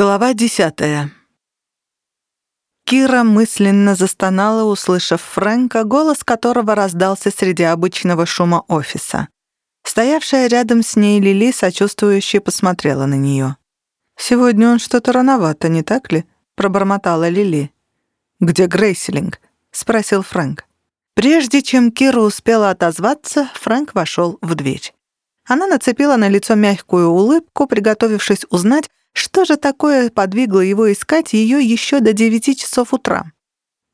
Глава десятая. Кира мысленно застонала, услышав Фрэнка, голос которого раздался среди обычного шума офиса. Стоявшая рядом с ней Лили сочувствующе посмотрела на нее. «Сегодня он что-то рановато, не так ли?» — пробормотала Лили. «Где Грейсилинг?» — спросил Фрэнк. Прежде чем Кира успела отозваться, Фрэнк вошел в дверь. Она нацепила на лицо мягкую улыбку, приготовившись узнать, что же такое подвигло его искать ее еще до девяти часов утра?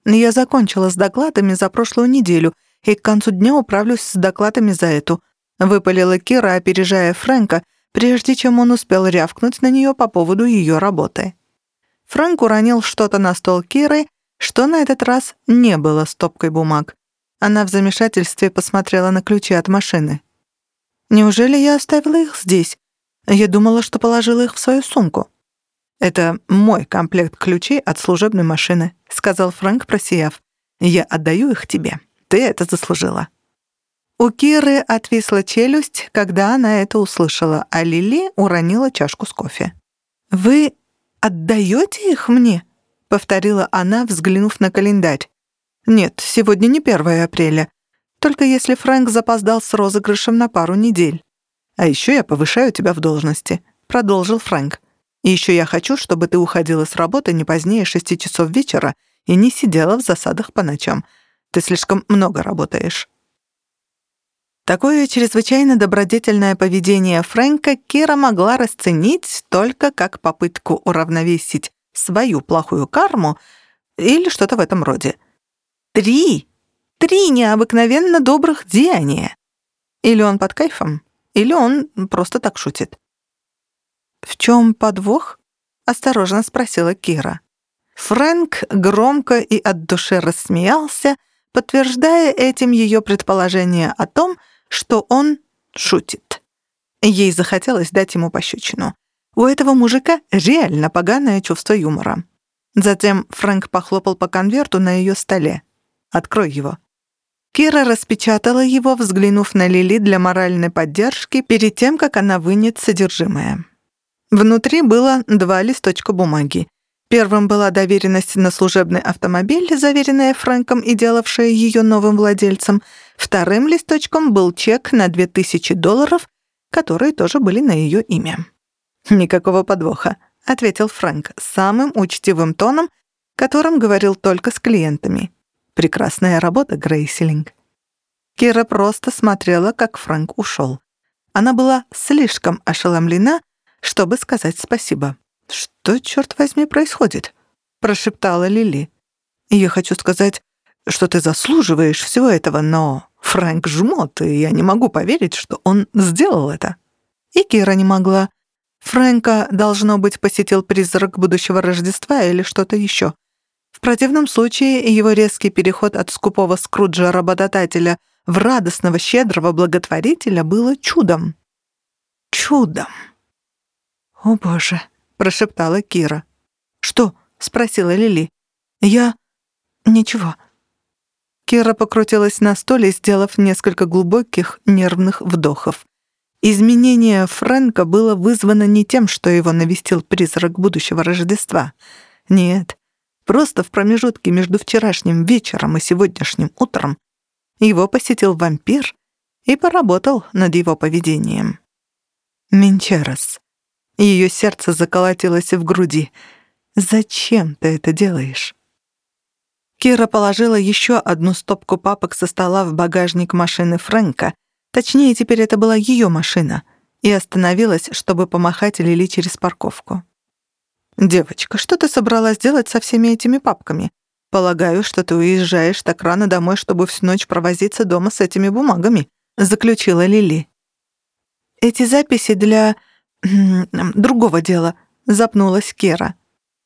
Я закончила с докладами за прошлую неделю и к концу дня управлюсь с докладами за эту. Выпалила Кира, опережая Фрэнка, прежде чем он успел рявкнуть на нее по поводу ее работы. Фрэнк уронил что-то на стол Киры, что на этот раз не было стопкой бумаг. Она в замешательстве посмотрела на ключи от машины. «Неужели я оставила их здесь? Я думала, что положила их в свою сумку. «Это мой комплект ключей от служебной машины», — сказал Фрэнк, просияв. «Я отдаю их тебе. Ты это заслужила». У Киры отвисла челюсть, когда она это услышала, а Лили уронила чашку с кофе. «Вы отдаете их мне?» — повторила она, взглянув на календарь. «Нет, сегодня не 1 апреля. Только если Фрэнк запоздал с розыгрышем на пару недель». «А еще я повышаю тебя в должности», — продолжил Фрэнк. «И еще я хочу, чтобы ты уходила с работы не позднее шести часов вечера и не сидела в засадах по ночам. Ты слишком много работаешь». Такое чрезвычайно добродетельное поведение Фрэнка Кира могла расценить только как попытку уравновесить свою плохую карму или что-то в этом роде. Три! Три необыкновенно добрых деяния! Или он под кайфом, или он просто так шутит. «В чем подвох?» — осторожно спросила Кира. Фрэнк громко и от души рассмеялся, подтверждая этим ее предположение о том, что он шутит. Ей захотелось дать ему пощечину. У этого мужика реально поганое чувство юмора. Затем Фрэнк похлопал по конверту на ее столе. «Открой его». Кира распечатала его, взглянув на Лили для моральной поддержки перед тем, как она вынет содержимое. Внутри было два листочка бумаги. Первым была доверенность на служебный автомобиль, заверенная Фрэнком и делавшая ее новым владельцем. Вторым листочком был чек на 2000 долларов, которые тоже были на ее имя. «Никакого подвоха», — ответил Фрэнк самым учтивым тоном, которым говорил только с клиентами. Прекрасная работа, Грейсилинг. Кира просто смотрела, как Фрэнк ушел. Она была слишком ошеломлена, чтобы сказать спасибо. «Что, черт возьми, происходит?» — прошептала Лили. «Я хочу сказать, что ты заслуживаешь всего этого, но Фрэнк жмот, и я не могу поверить, что он сделал это». И Кира не могла. Фрэнка, должно быть, посетил призрак будущего Рождества или что-то еще. В противном случае его резкий переход от скупого Скруджа-работодателя в радостного, щедрого благотворителя было чудом. Чудом. «О, Боже!» — прошептала Кира. «Что?» — спросила Лили. «Я... ничего». Кира покрутилась на столе, сделав несколько глубоких нервных вдохов. Изменение Фрэнка было вызвано не тем, что его навестил призрак будущего Рождества. Нет, Просто в промежутке между вчерашним вечером и сегодняшним утром его посетил вампир и поработал над его поведением. Менчерос. Ее сердце заколотилось в груди. «Зачем ты это делаешь?» Кира положила еще одну стопку папок со стола в багажник машины Фрэнка, точнее, теперь это была ее машина, и остановилась, чтобы помахать Лили через парковку. «Девочка, что ты собралась делать со всеми этими папками? Полагаю, что ты уезжаешь так рано домой, чтобы всю ночь провозиться дома с этими бумагами», — заключила Лили. «Эти записи для... другого дела», — запнулась Кера.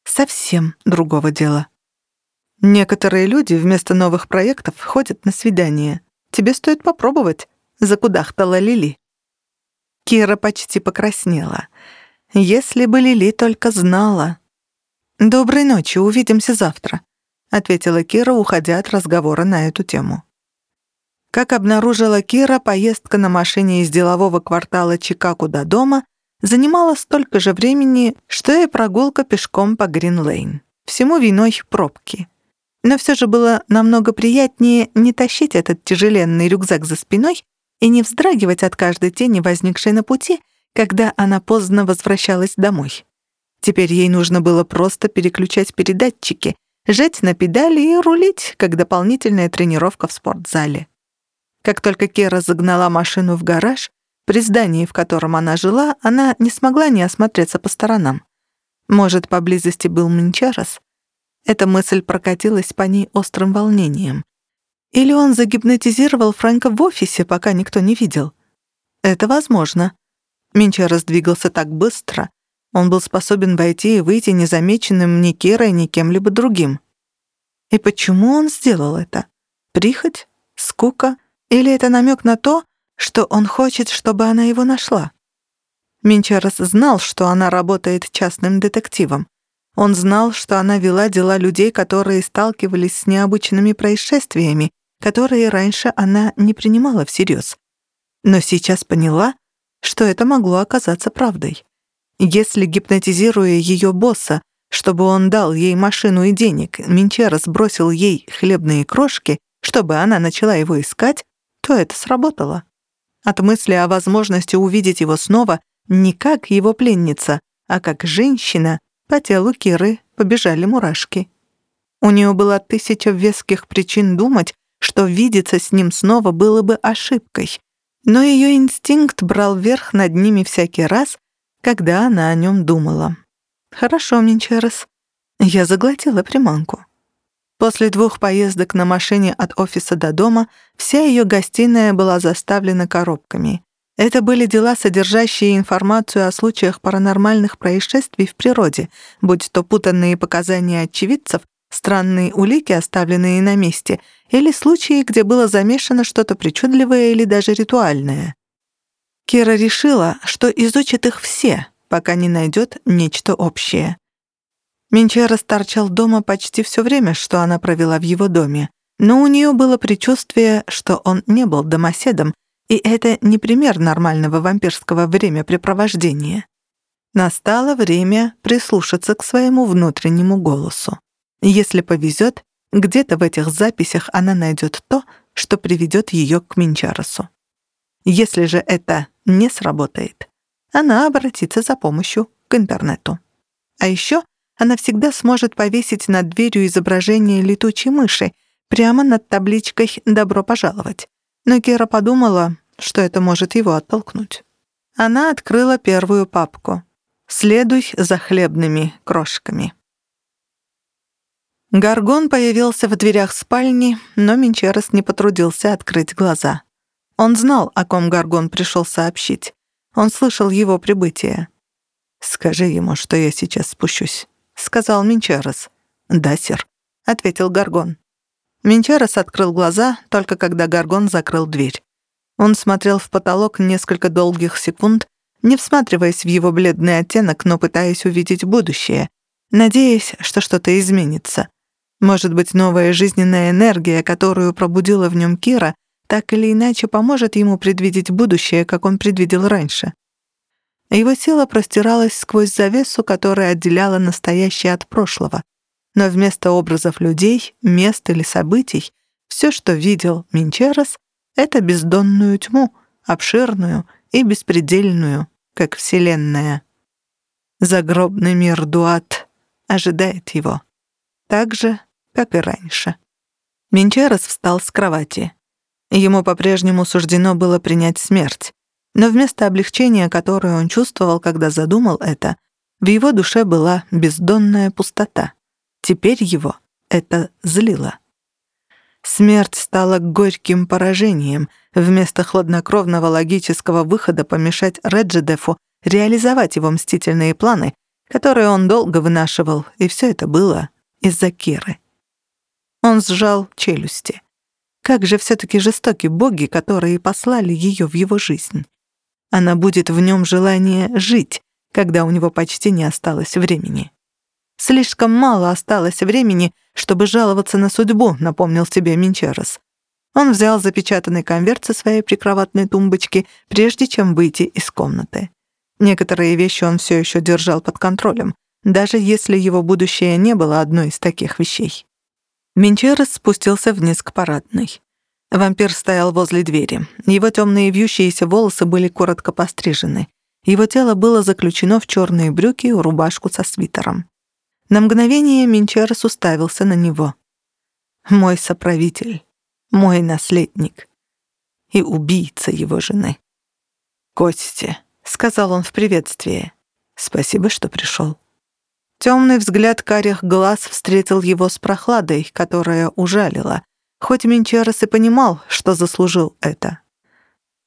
«Совсем другого дела». «Некоторые люди вместо новых проектов ходят на свидание. Тебе стоит попробовать», — закудахтала Лили. Кира почти покраснела. Если бы Лили только знала. «Доброй ночи, увидимся завтра», — ответила Кира, уходя от разговора на эту тему. Как обнаружила Кира, поездка на машине из делового квартала Чикаго до дома занимала столько же времени, что и прогулка пешком по Грин-Лейн. Всему виной пробки. Но все же было намного приятнее не тащить этот тяжеленный рюкзак за спиной и не вздрагивать от каждой тени, возникшей на пути, когда она поздно возвращалась домой. Теперь ей нужно было просто переключать передатчики, жать на педали и рулить, как дополнительная тренировка в спортзале. Как только Кера загнала машину в гараж, при здании, в котором она жила, она не смогла не осмотреться по сторонам. Может, поблизости был Минчарос? Эта мысль прокатилась по ней острым волнением. Или он загипнотизировал Фрэнка в офисе, пока никто не видел? Это возможно. Минчарос двигался так быстро. Он был способен войти и выйти незамеченным ни Керой, ни кем-либо другим. И почему он сделал это? Прихоть? Скука? Или это намек на то, что он хочет, чтобы она его нашла? Минчарос знал, что она работает частным детективом. Он знал, что она вела дела людей, которые сталкивались с необычными происшествиями, которые раньше она не принимала всерьез. Но сейчас поняла, что это могло оказаться правдой. Если, гипнотизируя ее босса, чтобы он дал ей машину и денег, Минчера сбросил ей хлебные крошки, чтобы она начала его искать, то это сработало. От мысли о возможности увидеть его снова не как его пленница, а как женщина, по телу Киры побежали мурашки. У нее было тысяча веских причин думать, что видеться с ним снова было бы ошибкой, но ее инстинкт брал верх над ними всякий раз, когда она о нем думала. «Хорошо, Минчерес. Я заглотила приманку». После двух поездок на машине от офиса до дома вся ее гостиная была заставлена коробками. Это были дела, содержащие информацию о случаях паранормальных происшествий в природе, будь то путанные показания очевидцев, странные улики, оставленные на месте, или случаи, где было замешано что-то причудливое или даже ритуальное. Кира решила, что изучит их все, пока не найдет нечто общее. Минчера торчал дома почти все время, что она провела в его доме, но у нее было предчувствие, что он не был домоседом, и это не пример нормального вампирского времяпрепровождения. Настало время прислушаться к своему внутреннему голосу. Если повезет, где-то в этих записях она найдет то, что приведет ее к Минчаросу. Если же это не сработает, она обратится за помощью к интернету. А еще она всегда сможет повесить над дверью изображение летучей мыши прямо над табличкой «Добро пожаловать». Но Кира подумала, что это может его оттолкнуть. Она открыла первую папку. «Следуй за хлебными крошками». Гаргон появился в дверях спальни, но Минчерес не потрудился открыть глаза. Он знал, о ком Гаргон пришел сообщить. Он слышал его прибытие. «Скажи ему, что я сейчас спущусь», — сказал Минчарес. «Да, сэр», — ответил Гаргон. Минчарес открыл глаза, только когда Гаргон закрыл дверь. Он смотрел в потолок несколько долгих секунд, не всматриваясь в его бледный оттенок, но пытаясь увидеть будущее, надеясь, что что-то изменится. Может быть, новая жизненная энергия, которую пробудила в нем Кира, так или иначе поможет ему предвидеть будущее, как он предвидел раньше. Его сила простиралась сквозь завесу, которая отделяла настоящее от прошлого. Но вместо образов людей, мест или событий, все, что видел Минчерос, это бездонную тьму, обширную и беспредельную, как Вселенная. Загробный мир Дуат ожидает его. Так же, как и раньше. Минчерос встал с кровати. Ему по-прежнему суждено было принять смерть. Но вместо облегчения, которое он чувствовал, когда задумал это, в его душе была бездонная пустота. Теперь его это злило. Смерть стала горьким поражением. Вместо хладнокровного логического выхода помешать Реджидефу реализовать его мстительные планы, которые он долго вынашивал, и все это было из-за Киры. Он сжал челюсти. Как же все-таки жестоки боги, которые послали ее в его жизнь. Она будет в нем желание жить, когда у него почти не осталось времени. Слишком мало осталось времени, чтобы жаловаться на судьбу, напомнил себе Минчерос. Он взял запечатанный конверт со своей прикроватной тумбочки, прежде чем выйти из комнаты. Некоторые вещи он все еще держал под контролем, даже если его будущее не было одной из таких вещей. Минчерес спустился вниз к парадной. Вампир стоял возле двери. Его темные вьющиеся волосы были коротко пострижены. Его тело было заключено в черные брюки и рубашку со свитером. На мгновение Минчерес уставился на него. «Мой соправитель, мой наследник и убийца его жены». «Кости», — сказал он в приветствии, — «спасибо, что пришел». Темный взгляд карих глаз встретил его с прохладой, которая ужалила, хоть Минчерес и понимал, что заслужил это.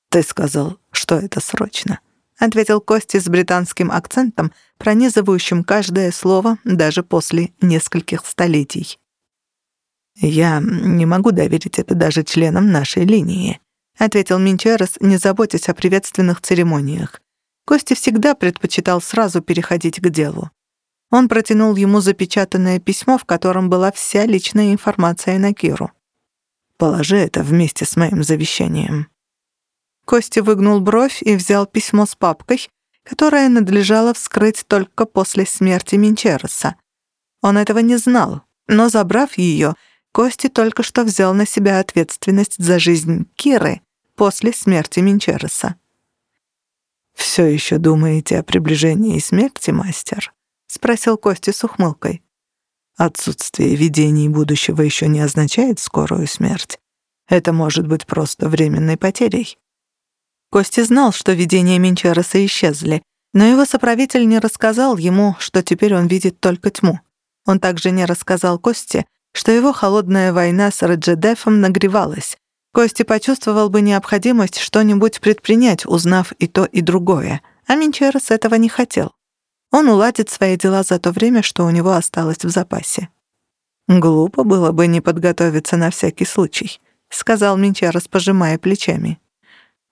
«Ты сказал, что это срочно», — ответил Кости с британским акцентом, пронизывающим каждое слово даже после нескольких столетий. «Я не могу доверить это даже членам нашей линии», — ответил Минчерес, не заботясь о приветственных церемониях. Кости всегда предпочитал сразу переходить к делу. Он протянул ему запечатанное письмо, в котором была вся личная информация на Киру. «Положи это вместе с моим завещанием». Кости выгнул бровь и взял письмо с папкой, которое надлежало вскрыть только после смерти Минчереса. Он этого не знал, но, забрав ее, Кости только что взял на себя ответственность за жизнь Киры после смерти Минчереса. «Все еще думаете о приближении смерти, мастер?» — спросил Костя с ухмылкой. «Отсутствие видений будущего еще не означает скорую смерть. Это может быть просто временной потерей». Костя знал, что видения Минчереса исчезли, но его соправитель не рассказал ему, что теперь он видит только тьму. Он также не рассказал Косте, что его холодная война с Раджедефом нагревалась. Кости почувствовал бы необходимость что-нибудь предпринять, узнав и то, и другое, а Минчерес этого не хотел. Он уладит свои дела за то время, что у него осталось в запасе. «Глупо было бы не подготовиться на всякий случай», — сказал Минчарос, пожимая плечами.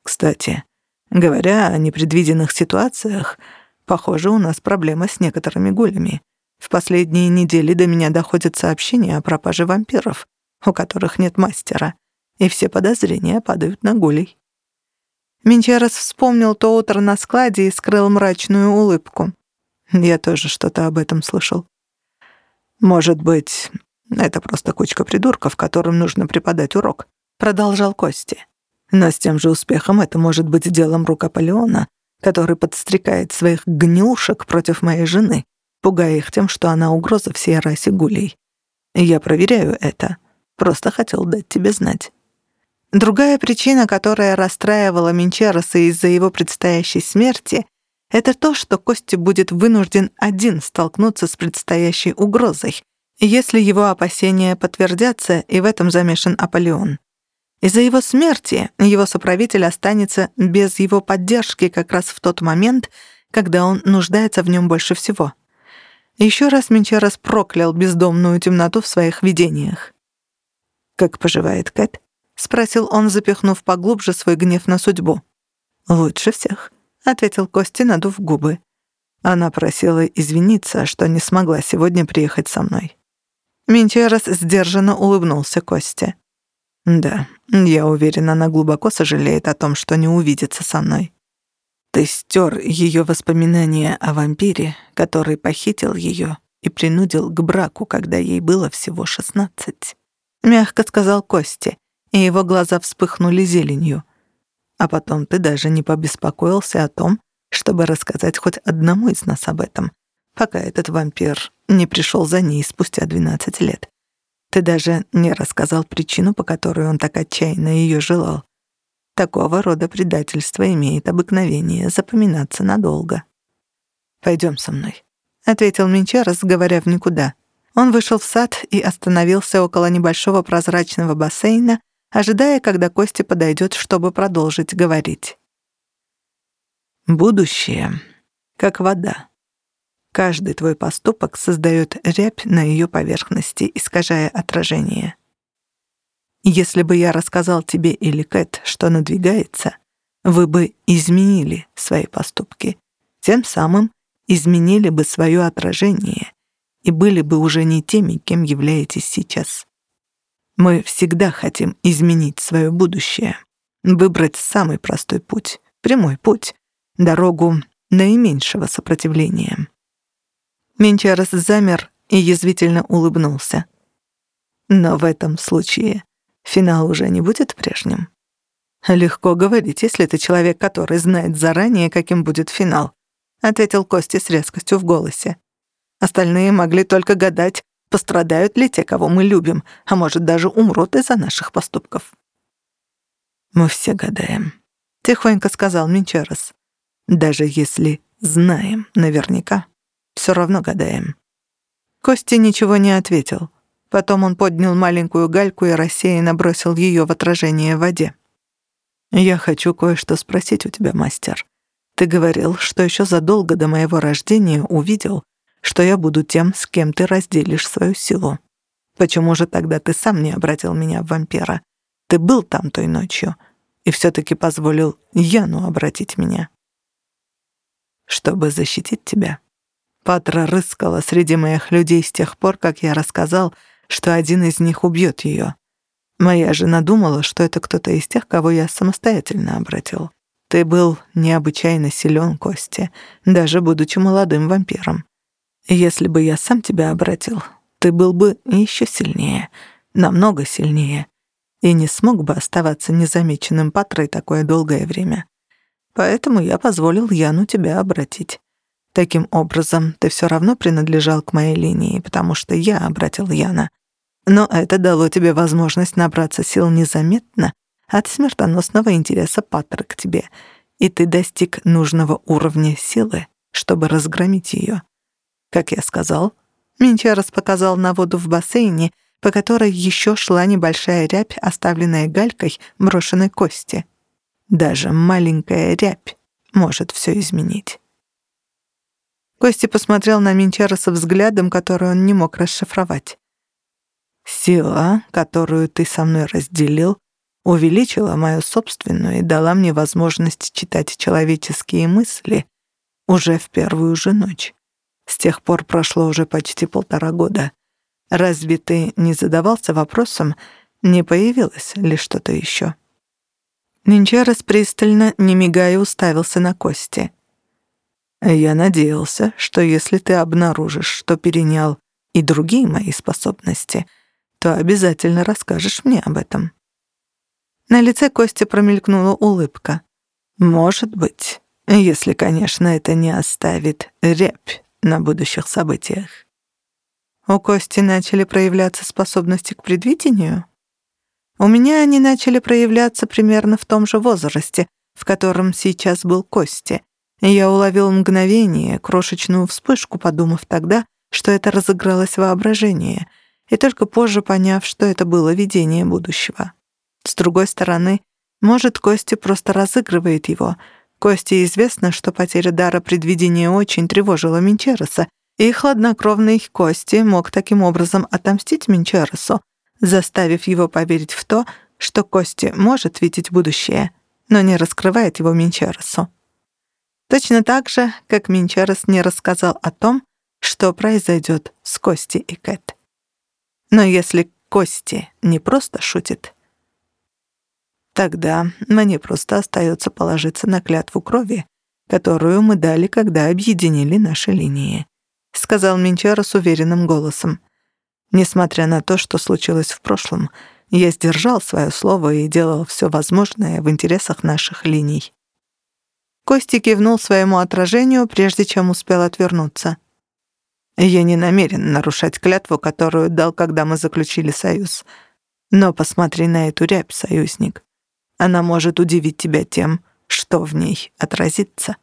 «Кстати, говоря о непредвиденных ситуациях, похоже, у нас проблема с некоторыми гулями. В последние недели до меня доходят сообщения о пропаже вампиров, у которых нет мастера, и все подозрения падают на гулей». Минчарос вспомнил то утро на складе и скрыл мрачную улыбку. Я тоже что-то об этом слышал. Может быть, это просто кучка придурков, которым нужно преподать урок, продолжал Кости. Но с тем же успехом это может быть делом рук Аполеона, который подстрекает своих гнилушек против моей жены, пугая их тем, что она угроза всей расе гулей. Я проверяю это. Просто хотел дать тебе знать. Другая причина, которая расстраивала Минчероса из-за его предстоящей смерти, это то, что Кости будет вынужден один столкнуться с предстоящей угрозой, если его опасения подтвердятся, и в этом замешан Аполеон. Из-за его смерти его соправитель останется без его поддержки как раз в тот момент, когда он нуждается в нем больше всего. Еще раз Менчерос проклял бездомную темноту в своих видениях. «Как поживает Кэт?» — спросил он, запихнув поглубже свой гнев на судьбу. «Лучше всех», — ответил Костя, надув губы. Она просила извиниться, что не смогла сегодня приехать со мной. Минчерос сдержанно улыбнулся Косте. «Да, я уверена, она глубоко сожалеет о том, что не увидится со мной. Ты стер ее воспоминания о вампире, который похитил ее и принудил к браку, когда ей было всего шестнадцать», — мягко сказал Косте, и его глаза вспыхнули зеленью. А потом ты даже не побеспокоился о том, чтобы рассказать хоть одному из нас об этом, пока этот вампир не пришел за ней спустя 12 лет. Ты даже не рассказал причину, по которой он так отчаянно ее желал. Такого рода предательство имеет обыкновение запоминаться надолго. Пойдем со мной», — ответил Минчарес, говоря в никуда. Он вышел в сад и остановился около небольшого прозрачного бассейна, ожидая, когда Костя подойдет, чтобы продолжить говорить. Будущее как вода. Каждый твой поступок создает рябь на ее поверхности, искажая отражение. Если бы я рассказал тебе или Кэт, что надвигается, вы бы изменили свои поступки, тем самым изменили бы свое отражение и были бы уже не теми, кем являетесь сейчас. Мы всегда хотим изменить свое будущее, выбрать самый простой путь, прямой путь, дорогу наименьшего сопротивления. Менчарес замер и язвительно улыбнулся. Но в этом случае финал уже не будет прежним. «Легко говорить, если ты человек, который знает заранее, каким будет финал», ответил Костя с резкостью в голосе. «Остальные могли только гадать, пострадают ли те, кого мы любим, а может, даже умрут из-за наших поступков». «Мы все гадаем», — тихонько сказал Минчерос. «Даже если знаем наверняка, все равно гадаем». Костя ничего не ответил. Потом он поднял маленькую гальку и рассеянно бросил ее в отражение в воде. «Я хочу кое-что спросить у тебя, мастер. Ты говорил, что еще задолго до моего рождения увидел, что я буду тем, с кем ты разделишь свою силу. Почему же тогда ты сам не обратил меня в вампира? Ты был там той ночью и все-таки позволил Яну обратить меня. Чтобы защитить тебя. Патра рыскала среди моих людей с тех пор, как я рассказал, что один из них убьет ее. Моя жена думала, что это кто-то из тех, кого я самостоятельно обратил. Ты был необычайно силен, Костя, даже будучи молодым вампиром. Если бы я сам тебя обратил, ты был бы еще сильнее, намного сильнее, и не смог бы оставаться незамеченным Патрой такое долгое время. Поэтому я позволил Яну тебя обратить. Таким образом, ты все равно принадлежал к моей линии, потому что я обратил Яна. Но это дало тебе возможность набраться сил незаметно от смертоносного интереса Паттеры к тебе, и ты достиг нужного уровня силы, чтобы разгромить ее. Как я сказал, Минчарос показал на воду в бассейне, по которой еще шла небольшая рябь, оставленная галькой брошенной кости. Даже маленькая рябь может все изменить. Кости посмотрел на Минчароса взглядом, который он не мог расшифровать. Сила, которую ты со мной разделил, увеличила мою собственную и дала мне возможность читать человеческие мысли уже в первую же ночь. С тех пор прошло уже почти полтора года. Разве ты не задавался вопросом, не появилось ли что-то еще? Нинчарес пристально, не мигая, уставился на Кости. «Я надеялся, что если ты обнаружишь, что перенял и другие мои способности — то обязательно расскажешь мне об этом». На лице Кости промелькнула улыбка. «Может быть, если, конечно, это не оставит рябь на будущих событиях». У Кости начали проявляться способности к предвидению? У меня они начали проявляться примерно в том же возрасте, в котором сейчас был Кости. Я уловил мгновение, крошечную вспышку, подумав тогда, что это разыгралось воображение — и только позже поняв, что это было видение будущего. С другой стороны, может, Кости просто разыгрывает его. Кости известно, что потеря дара предвидения очень тревожила Минчереса, и хладнокровный Кости мог таким образом отомстить Минчересу, заставив его поверить в то, что Кости может видеть будущее, но не раскрывает его Минчересу. Точно так же, как Минчерес не рассказал о том, что произойдет с Кости и Кэт. Но если Кости не просто шутит, тогда мне просто остается положиться на клятву крови, которую мы дали, когда объединили наши линии», — сказал Минчара с уверенным голосом. «Несмотря на то, что случилось в прошлом, я сдержал свое слово и делал все возможное в интересах наших линий». Кости кивнул своему отражению, прежде чем успел отвернуться. Я не намерен нарушать клятву, которую дал, когда мы заключили союз. Но посмотри на эту рябь, союзник. Она может удивить тебя тем, что в ней отразится.